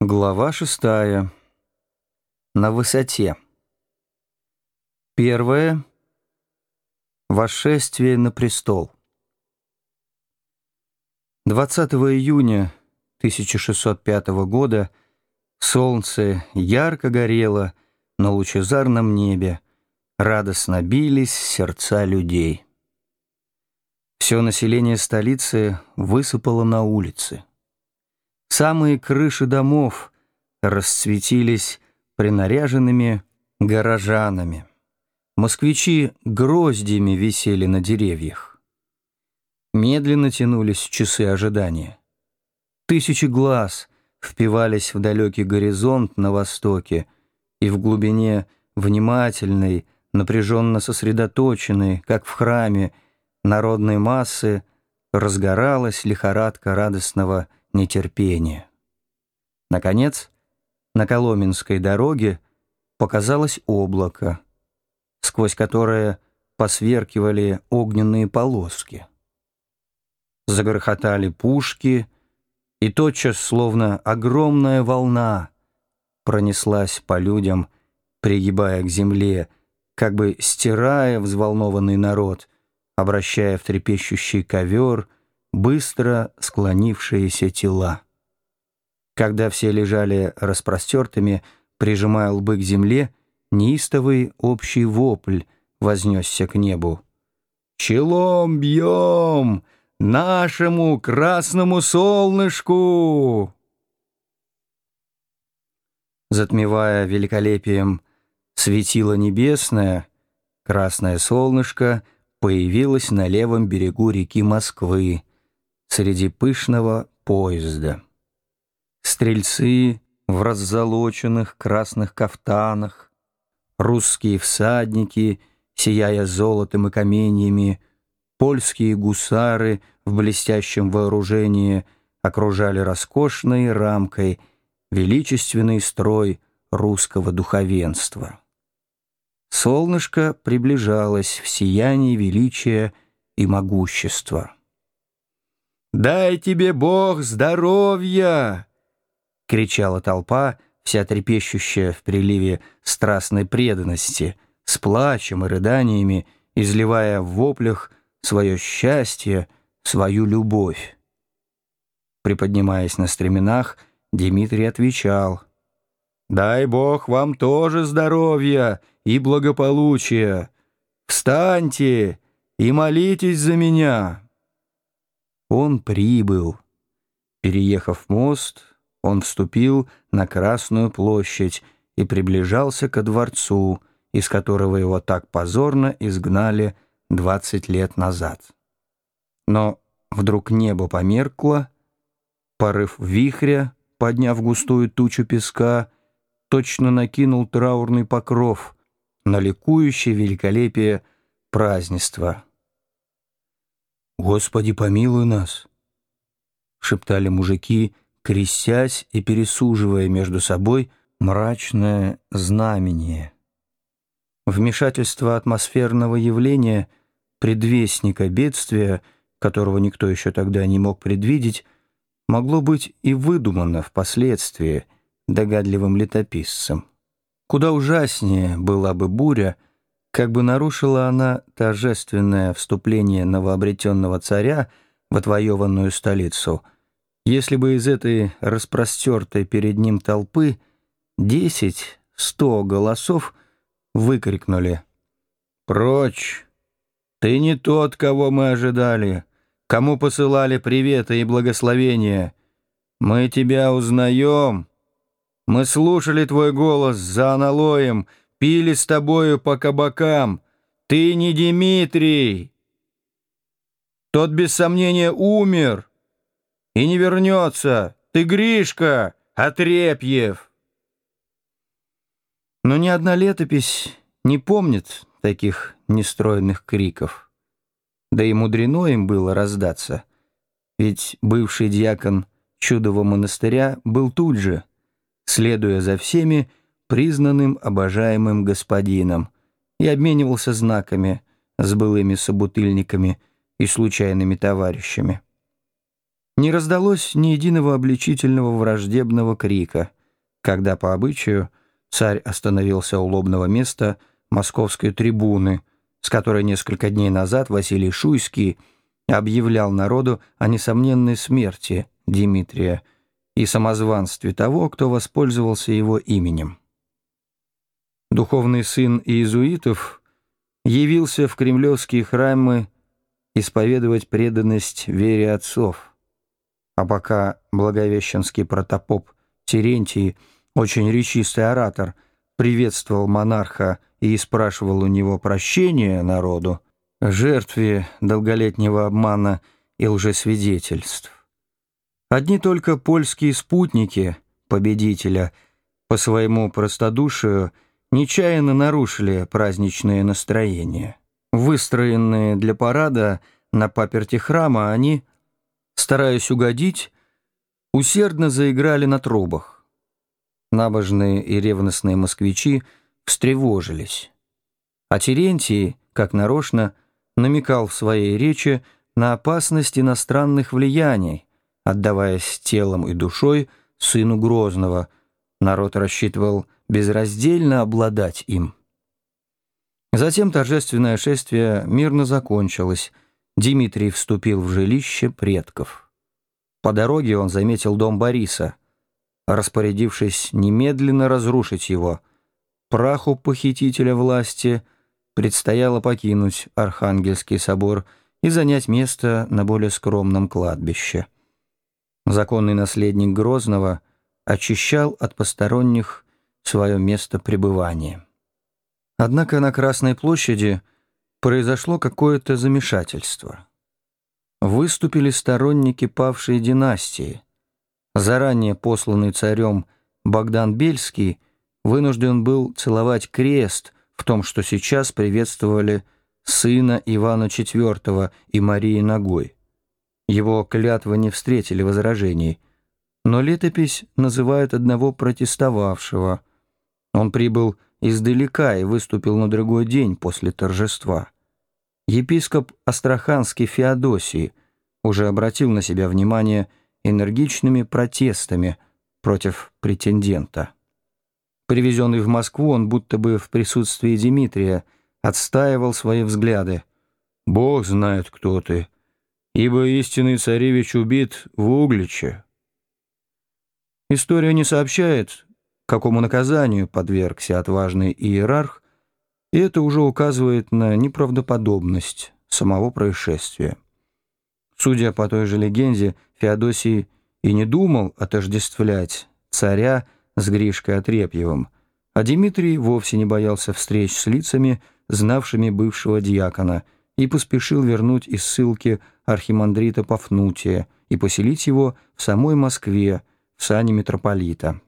Глава шестая. На высоте. Первое. Вошествие на престол. 20 июня 1605 года солнце ярко горело на лучезарном небе, радостно бились сердца людей. Все население столицы высыпало на улицы. Самые крыши домов расцветились принаряженными горожанами. Москвичи гроздями висели на деревьях. Медленно тянулись часы ожидания. Тысячи глаз впивались в далекий горизонт на востоке, и в глубине внимательной, напряженно сосредоточенной, как в храме, народной массы разгоралась лихорадка радостного нетерпения. Наконец, на Коломенской дороге показалось облако, сквозь которое посверкивали огненные полоски. Загрохотали пушки, и тотчас, словно огромная волна, пронеслась по людям, пригибая к земле, как бы стирая взволнованный народ, обращая в трепещущий ковер — быстро склонившиеся тела. Когда все лежали распростертыми, прижимая лбы к земле, неистовый общий вопль вознесся к небу. «Челом бьем! Нашему красному солнышку!» Затмевая великолепием светило небесное, красное солнышко появилось на левом берегу реки Москвы, среди пышного поезда. Стрельцы в раззолоченных красных кафтанах, русские всадники, сияя золотом и каменьями, польские гусары в блестящем вооружении окружали роскошной рамкой величественный строй русского духовенства. Солнышко приближалось в сиянии величия и могущества. «Дай тебе Бог здоровья!» — кричала толпа, вся трепещущая в приливе страстной преданности, с плачем и рыданиями, изливая в воплях свое счастье, свою любовь. Приподнимаясь на стременах, Дмитрий отвечал, «Дай Бог вам тоже здоровья и благополучия! Встаньте и молитесь за меня!» Он прибыл. Переехав мост, он вступил на Красную площадь и приближался ко дворцу, из которого его так позорно изгнали двадцать лет назад. Но вдруг небо померкло, порыв вихря, подняв густую тучу песка, точно накинул траурный покров на ликующее великолепие празднества. «Господи, помилуй нас!» — шептали мужики, крестясь и пересуживая между собой мрачное знамение. Вмешательство атмосферного явления, предвестника бедствия, которого никто еще тогда не мог предвидеть, могло быть и выдумано впоследствии догадливым летописцем. Куда ужаснее была бы буря — как бы нарушила она торжественное вступление новообретенного царя в отвоеванную столицу, если бы из этой распростертой перед ним толпы десять-сто голосов выкрикнули «Прочь! Ты не тот, кого мы ожидали, кому посылали приветы и благословения. Мы тебя узнаем. Мы слушали твой голос за аналоем, пили с тобою по кабакам. Ты не Дмитрий. Тот, без сомнения, умер и не вернется. Ты Гришка, Отрепьев. Но ни одна летопись не помнит таких нестроенных криков. Да и мудрено им было раздаться. Ведь бывший диакон чудового монастыря был тут же, следуя за всеми, признанным обожаемым господином и обменивался знаками с былыми собутыльниками и случайными товарищами. Не раздалось ни единого обличительного враждебного крика, когда по обычаю царь остановился у лобного места московской трибуны, с которой несколько дней назад Василий Шуйский объявлял народу о несомненной смерти Дмитрия и самозванстве того, кто воспользовался его именем. Духовный сын иезуитов явился в кремлевские храмы исповедовать преданность вере отцов – а пока благовещенский протопоп Терентий, очень речистый оратор, приветствовал монарха и спрашивал у него прощения народу, жертве долголетнего обмана и лжесвидетельств. Одни только польские спутники победителя по своему простодушию нечаянно нарушили праздничное настроение. Выстроенные для парада на паперти храма, они стараясь угодить, усердно заиграли на трубах. Набожные и ревностные москвичи встревожились. А Терентий, как нарочно, намекал в своей речи на опасность иностранных влияний, отдаваясь телом и душой сыну Грозного. Народ рассчитывал безраздельно обладать им. Затем торжественное шествие мирно закончилось — Дмитрий вступил в жилище предков. По дороге он заметил дом Бориса, распорядившись немедленно разрушить его. Праху похитителя власти предстояло покинуть Архангельский собор и занять место на более скромном кладбище. Законный наследник Грозного очищал от посторонних свое место пребывания. Однако на Красной площади – произошло какое-то замешательство. Выступили сторонники павшей династии. Заранее посланный царем Богдан Бельский вынужден был целовать крест в том, что сейчас приветствовали сына Ивана IV и Марии Ногой. Его клятвы не встретили возражений, но летопись называет одного протестовавшего. Он прибыл издалека и выступил на другой день после торжества. Епископ Астраханский Феодосий уже обратил на себя внимание энергичными протестами против претендента. Привезенный в Москву, он будто бы в присутствии Дмитрия отстаивал свои взгляды. «Бог знает, кто ты, ибо истинный царевич убит в Угличе». История не сообщает, какому наказанию подвергся отважный иерарх, и это уже указывает на неправдоподобность самого происшествия. Судя по той же легенде, Феодосий и не думал отождествлять царя с Гришкой Отрепьевым, а Дмитрий вовсе не боялся встреч с лицами, знавшими бывшего диакона, и поспешил вернуть из ссылки архимандрита Пафнутия и поселить его в самой Москве, в сане митрополита.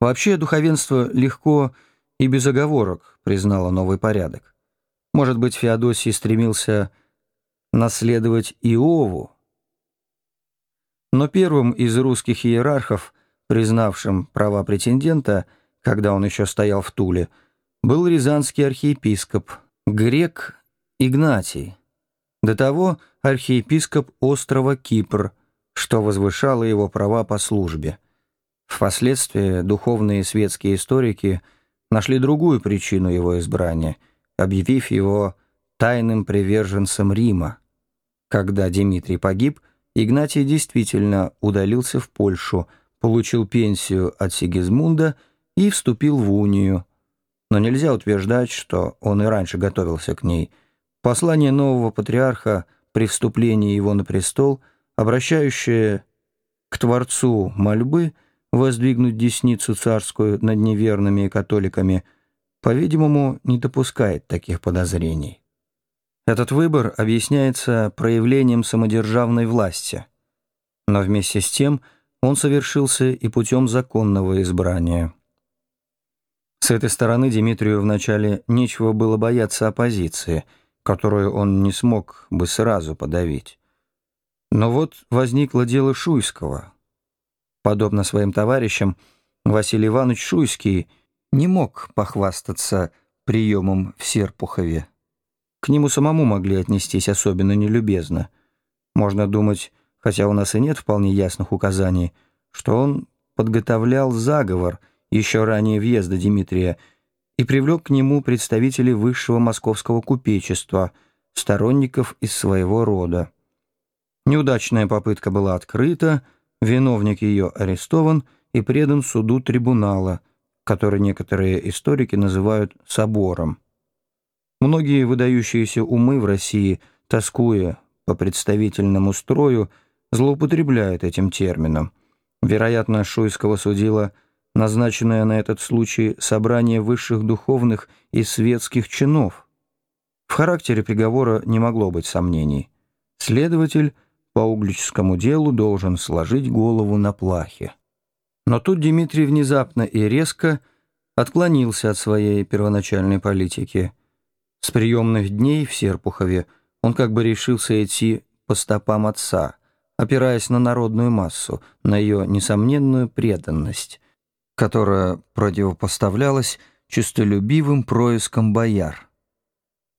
Вообще духовенство легко и без оговорок признало новый порядок. Может быть, Феодосий стремился наследовать Иову? Но первым из русских иерархов, признавшим права претендента, когда он еще стоял в Туле, был рязанский архиепископ, грек Игнатий. До того архиепископ острова Кипр, что возвышало его права по службе. Впоследствии духовные и светские историки нашли другую причину его избрания, объявив его тайным приверженцем Рима. Когда Дмитрий погиб, Игнатий действительно удалился в Польшу, получил пенсию от Сигизмунда и вступил в унию. Но нельзя утверждать, что он и раньше готовился к ней. Послание нового патриарха при вступлении его на престол, обращающее к Творцу мольбы – воздвигнуть десницу царскую над неверными католиками, по-видимому, не допускает таких подозрений. Этот выбор объясняется проявлением самодержавной власти, но вместе с тем он совершился и путем законного избрания. С этой стороны Дмитрию вначале нечего было бояться оппозиции, которую он не смог бы сразу подавить. Но вот возникло дело Шуйского, Подобно своим товарищам, Василий Иванович Шуйский не мог похвастаться приемом в Серпухове. К нему самому могли отнестись особенно нелюбезно. Можно думать, хотя у нас и нет вполне ясных указаний, что он подготовлял заговор еще ранее въезда Дмитрия и привлек к нему представителей высшего московского купечества, сторонников из своего рода. Неудачная попытка была открыта, виновник ее арестован и предан суду трибунала, который некоторые историки называют «собором». Многие выдающиеся умы в России, тоскуя по представительному строю, злоупотребляют этим термином. Вероятно, Шуйского судила назначенное на этот случай собрание высших духовных и светских чинов. В характере приговора не могло быть сомнений. Следователь по углическому делу должен сложить голову на плахе. Но тут Дмитрий внезапно и резко отклонился от своей первоначальной политики. С приемных дней в Серпухове он как бы решился идти по стопам отца, опираясь на народную массу, на ее несомненную преданность, которая противопоставлялась честолюбивым проискам бояр.